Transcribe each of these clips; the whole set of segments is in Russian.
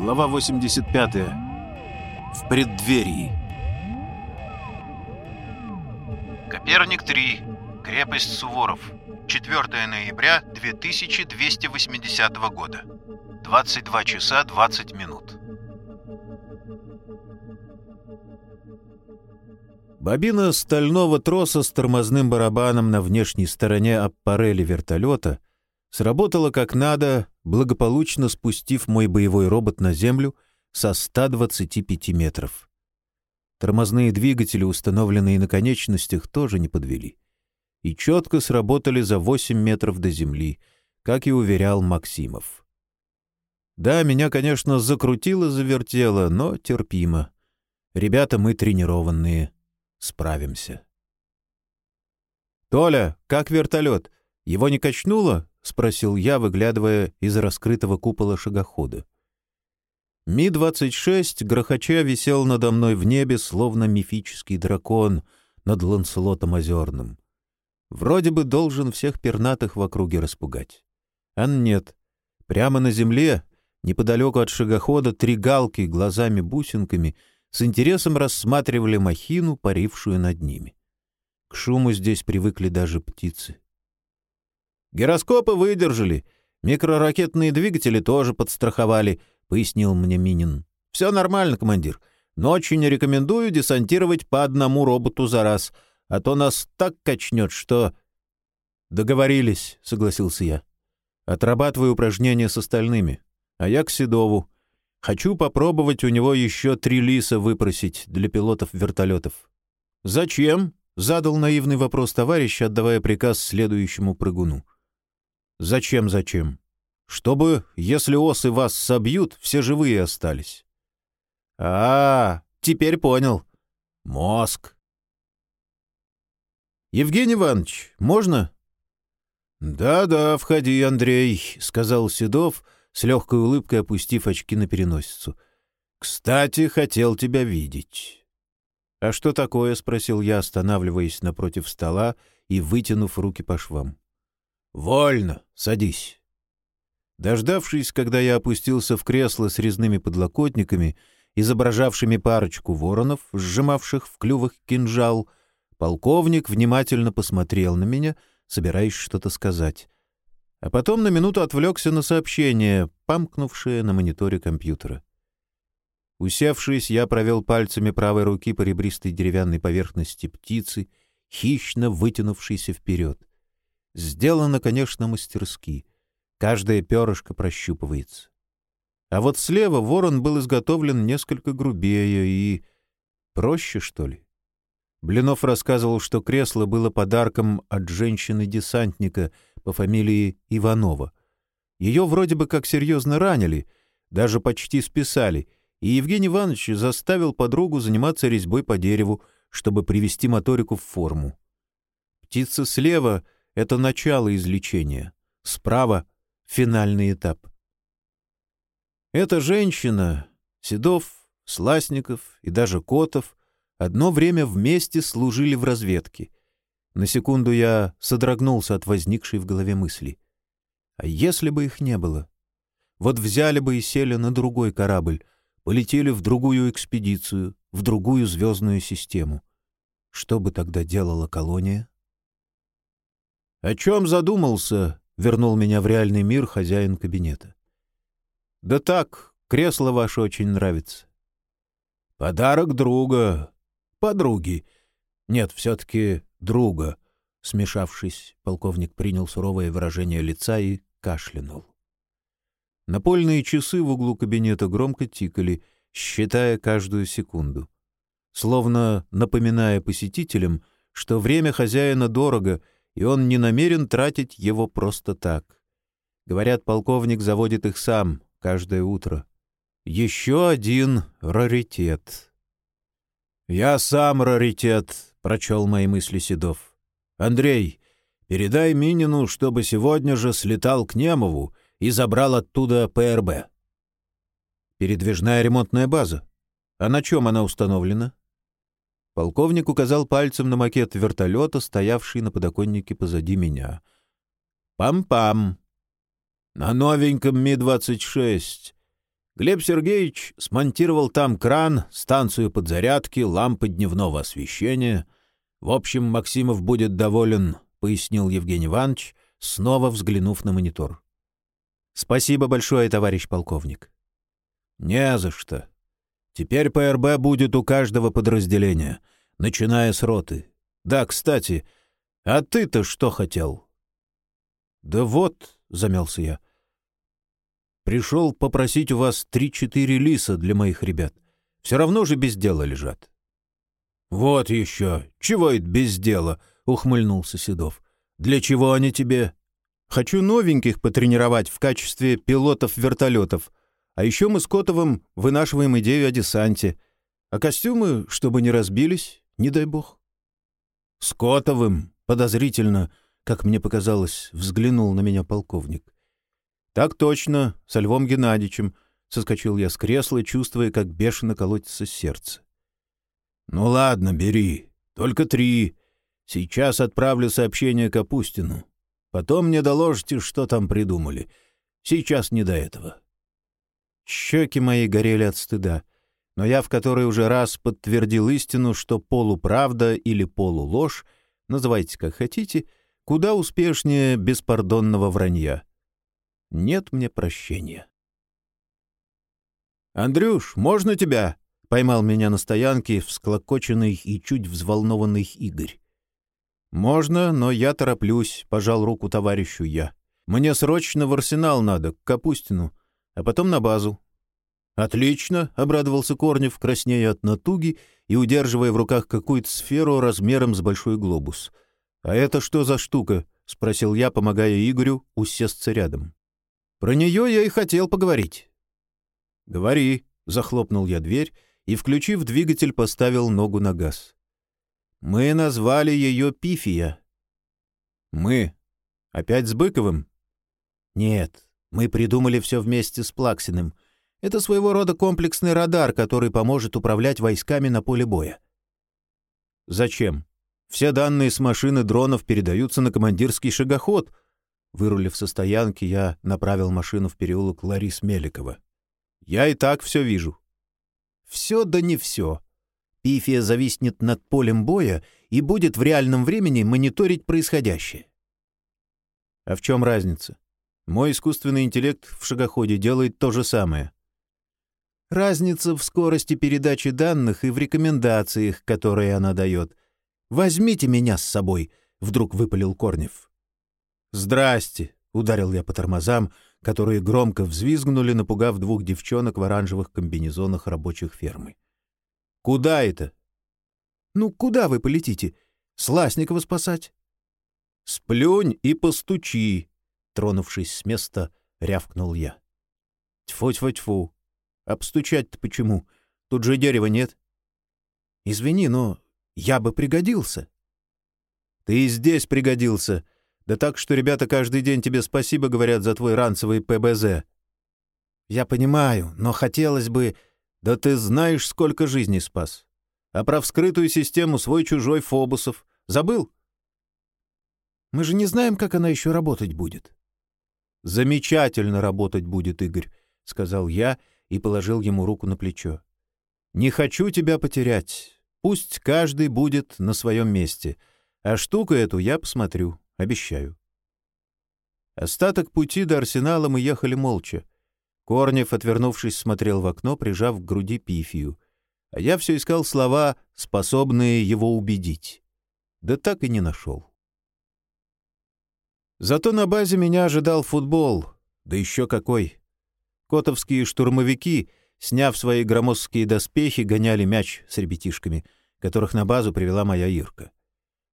Глава 85. В преддверии. Коперник-3. Крепость Суворов. 4 ноября 2280 года. 22 часа 20 минут. Бобина стального троса с тормозным барабаном на внешней стороне аппарели вертолета сработала как надо, благополучно спустив мой боевой робот на землю со 125 метров. Тормозные двигатели, установленные на конечностях, тоже не подвели. И четко сработали за 8 метров до земли, как и уверял Максимов. Да, меня, конечно, закрутило-завертело, но терпимо. Ребята мы тренированные. Справимся. «Толя, как вертолет? Его не качнуло?» — спросил я, выглядывая из раскрытого купола шагохода. Ми-26 грохоча висел надо мной в небе, словно мифический дракон над Ланселотом Озерным. Вроде бы должен всех пернатых в округе распугать. А нет. Прямо на земле, неподалеку от шагохода, три галки глазами-бусинками с интересом рассматривали махину, парившую над ними. К шуму здесь привыкли даже птицы. «Гироскопы выдержали, микроракетные двигатели тоже подстраховали», пояснил мне Минин. «Все нормально, командир, но очень рекомендую десантировать по одному роботу за раз, а то нас так качнет, что...» «Договорились», — согласился я. «Отрабатываю упражнения с остальными, а я к Седову. Хочу попробовать у него еще три лиса выпросить для пилотов вертолетов». «Зачем?» — задал наивный вопрос товарищ, отдавая приказ следующему прыгуну. «Зачем, зачем? Чтобы, если осы вас собьют, все живые остались. -а теперь понял. Мозг. Евгений Иванович, можно? Да-да, входи, Андрей, сказал Седов, с легкой улыбкой опустив очки на переносицу. Кстати, хотел тебя видеть. А что такое? спросил я, останавливаясь напротив стола и вытянув руки по швам. Вольно, садись. Дождавшись, когда я опустился в кресло с резными подлокотниками, изображавшими парочку воронов, сжимавших в клювах кинжал, полковник внимательно посмотрел на меня, собираясь что-то сказать. А потом на минуту отвлекся на сообщение, памкнувшее на мониторе компьютера. Усевшись, я провел пальцами правой руки по ребристой деревянной поверхности птицы, хищно вытянувшейся вперед. Сделано, конечно, мастерски — Каждое перышко прощупывается. А вот слева ворон был изготовлен несколько грубее и... проще, что ли? Блинов рассказывал, что кресло было подарком от женщины-десантника по фамилии Иванова. Ее вроде бы как серьезно ранили, даже почти списали, и Евгений Иванович заставил подругу заниматься резьбой по дереву, чтобы привести моторику в форму. Птица слева — это начало излечения, справа финальный этап. Эта женщина, Седов, Сласников и даже Котов одно время вместе служили в разведке. На секунду я содрогнулся от возникшей в голове мысли. А если бы их не было? Вот взяли бы и сели на другой корабль, полетели в другую экспедицию, в другую звездную систему. Что бы тогда делала колония? О чем задумался, вернул меня в реальный мир хозяин кабинета. Да так, кресло ваше очень нравится. Подарок друга, подруги. Нет, все-таки друга. Смешавшись, полковник принял суровое выражение лица и кашлянул. Напольные часы в углу кабинета громко тикали, считая каждую секунду. Словно напоминая посетителям, что время хозяина дорого — и он не намерен тратить его просто так. Говорят, полковник заводит их сам каждое утро. Еще один раритет. «Я сам раритет», — прочел мои мысли Седов. «Андрей, передай Минину, чтобы сегодня же слетал к Немову и забрал оттуда ПРБ». «Передвижная ремонтная база. А на чем она установлена?» Полковник указал пальцем на макет вертолета, стоявший на подоконнике позади меня. «Пам-пам!» «На новеньком Ми-26. Глеб Сергеевич смонтировал там кран, станцию подзарядки, лампы дневного освещения. В общем, Максимов будет доволен, — пояснил Евгений Иванович, снова взглянув на монитор. — Спасибо большое, товарищ полковник. — Не за что. Теперь ПРБ будет у каждого подразделения, начиная с роты. Да, кстати, а ты-то что хотел? — Да вот, — замялся я, — Пришел попросить у вас три-четыре лиса для моих ребят. Все равно же без дела лежат». «Вот еще! Чего это без дела?» — ухмыльнулся Седов. «Для чего они тебе?» «Хочу новеньких потренировать в качестве пилотов вертолетов. А еще мы с Котовым вынашиваем идею о десанте. А костюмы, чтобы не разбились, не дай бог». «С Котовым?» — подозрительно, как мне показалось, взглянул на меня полковник. «Так точно, со Львом Геннадьевичем», — соскочил я с кресла, чувствуя, как бешено колотится сердце. «Ну ладно, бери. Только три. Сейчас отправлю сообщение Капустину. Потом мне доложите, что там придумали. Сейчас не до этого». Щеки мои горели от стыда, но я в который уже раз подтвердил истину, что полуправда или полуложь, называйте как хотите, куда успешнее беспардонного вранья нет мне прощения. «Андрюш, можно тебя?» — поймал меня на стоянке всклокоченный и чуть взволнованный Игорь. «Можно, но я тороплюсь», — пожал руку товарищу я. «Мне срочно в арсенал надо, к Капустину, а потом на базу». «Отлично», — обрадовался Корнев, краснея от натуги и удерживая в руках какую-то сферу размером с большой глобус. «А это что за штука?» — спросил я, помогая Игорю усесться рядом. Про нее я и хотел поговорить. «Говори», — захлопнул я дверь и, включив двигатель, поставил ногу на газ. «Мы назвали ее Пифия». «Мы? Опять с Быковым?» «Нет, мы придумали все вместе с Плаксиным. Это своего рода комплексный радар, который поможет управлять войсками на поле боя». «Зачем? Все данные с машины дронов передаются на командирский шагоход», Вырулив со стоянки, я направил машину в переулок Ларис Меликова. «Я и так все вижу». «Все да не все. Пифия зависнет над полем боя и будет в реальном времени мониторить происходящее». «А в чем разница? Мой искусственный интеллект в шагоходе делает то же самое». «Разница в скорости передачи данных и в рекомендациях, которые она дает. Возьмите меня с собой», — вдруг выпалил Корнев. «Здрасте!» — ударил я по тормозам, которые громко взвизгнули, напугав двух девчонок в оранжевых комбинезонах рабочих фермы. «Куда это?» «Ну, куда вы полетите? Сласникова спасать?» «Сплюнь и постучи!» — тронувшись с места, рявкнул я. «Тьфу-тьфу-тьфу! Обстучать-то почему? Тут же дерева нет». «Извини, но я бы пригодился». «Ты и здесь пригодился!» Да так, что ребята каждый день тебе спасибо говорят за твой ранцевый ПБЗ. Я понимаю, но хотелось бы... Да ты знаешь, сколько жизней спас. А про вскрытую систему свой-чужой Фобусов забыл? Мы же не знаем, как она еще работать будет. Замечательно работать будет, Игорь, — сказал я и положил ему руку на плечо. Не хочу тебя потерять. Пусть каждый будет на своем месте. А штуку эту я посмотрю. Обещаю. Остаток пути до арсенала мы ехали молча. Корнев, отвернувшись, смотрел в окно, прижав к груди пифию. А я все искал слова, способные его убедить. Да так и не нашел. Зато на базе меня ожидал футбол. Да еще какой! Котовские штурмовики, сняв свои громоздкие доспехи, гоняли мяч с ребятишками, которых на базу привела моя Ирка.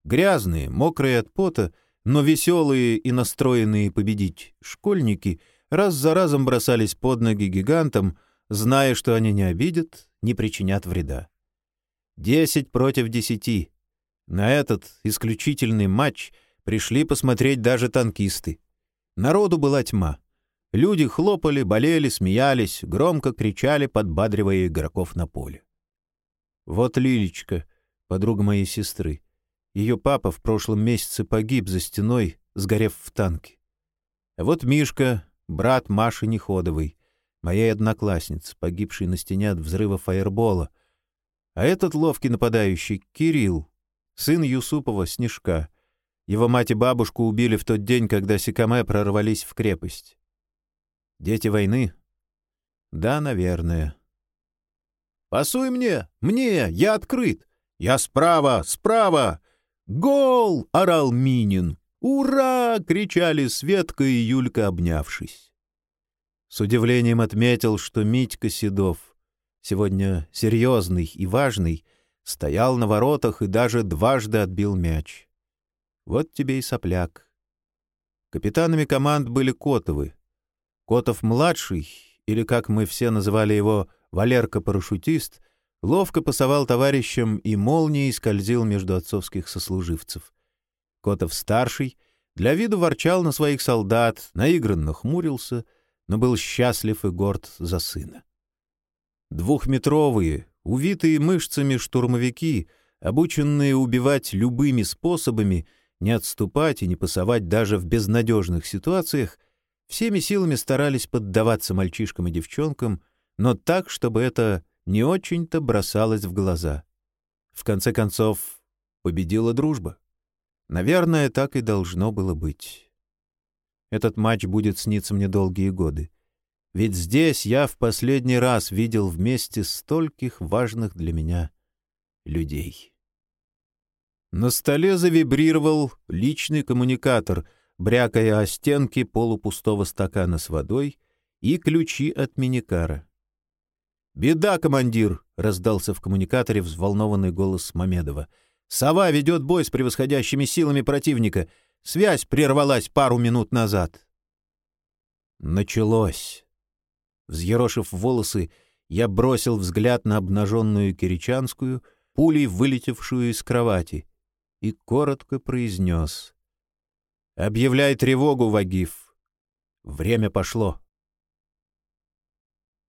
Грязные, мокрые от пота — но веселые и настроенные победить школьники раз за разом бросались под ноги гигантам, зная, что они не обидят, не причинят вреда. Десять против десяти. На этот исключительный матч пришли посмотреть даже танкисты. Народу была тьма. Люди хлопали, болели, смеялись, громко кричали, подбадривая игроков на поле. Вот Лилечка, подруга моей сестры. Ее папа в прошлом месяце погиб за стеной, сгорев в танке. Вот Мишка, брат Маши Неходовой. моей одноклассницы, погибшей на стене от взрыва фаербола. А этот ловкий нападающий — Кирилл, сын Юсупова Снежка. Его мать и бабушку убили в тот день, когда Сикаме прорвались в крепость. Дети войны? Да, наверное. «Пасуй мне! Мне! Я открыт! Я справа! Справа! Гол!» — орал Минин. «Ура!» — кричали Светка и Юлька, обнявшись. С удивлением отметил, что Митька Седов, сегодня серьезный и важный, стоял на воротах и даже дважды отбил мяч. Вот тебе и сопляк. Капитанами команд были Котовы. Котов-младший, или, как мы все называли его, Валерка-парашютист, ловко пасовал товарищам и молнией скользил между отцовских сослуживцев. Котов-старший для виду ворчал на своих солдат, наигранно хмурился, но был счастлив и горд за сына. Двухметровые, увитые мышцами штурмовики, обученные убивать любыми способами, не отступать и не пасовать даже в безнадежных ситуациях, всеми силами старались поддаваться мальчишкам и девчонкам, но так, чтобы это не очень-то бросалось в глаза. В конце концов, победила дружба. Наверное, так и должно было быть. Этот матч будет сниться мне долгие годы. Ведь здесь я в последний раз видел вместе стольких важных для меня людей. На столе завибрировал личный коммуникатор, брякая о стенки полупустого стакана с водой и ключи от миникара. «Беда, командир!» — раздался в коммуникаторе взволнованный голос Мамедова. «Сова ведет бой с превосходящими силами противника. Связь прервалась пару минут назад». Началось. Взъерошив волосы, я бросил взгляд на обнаженную Киричанскую, пулей вылетевшую из кровати, и коротко произнес. «Объявляй тревогу, Вагиф. Время пошло».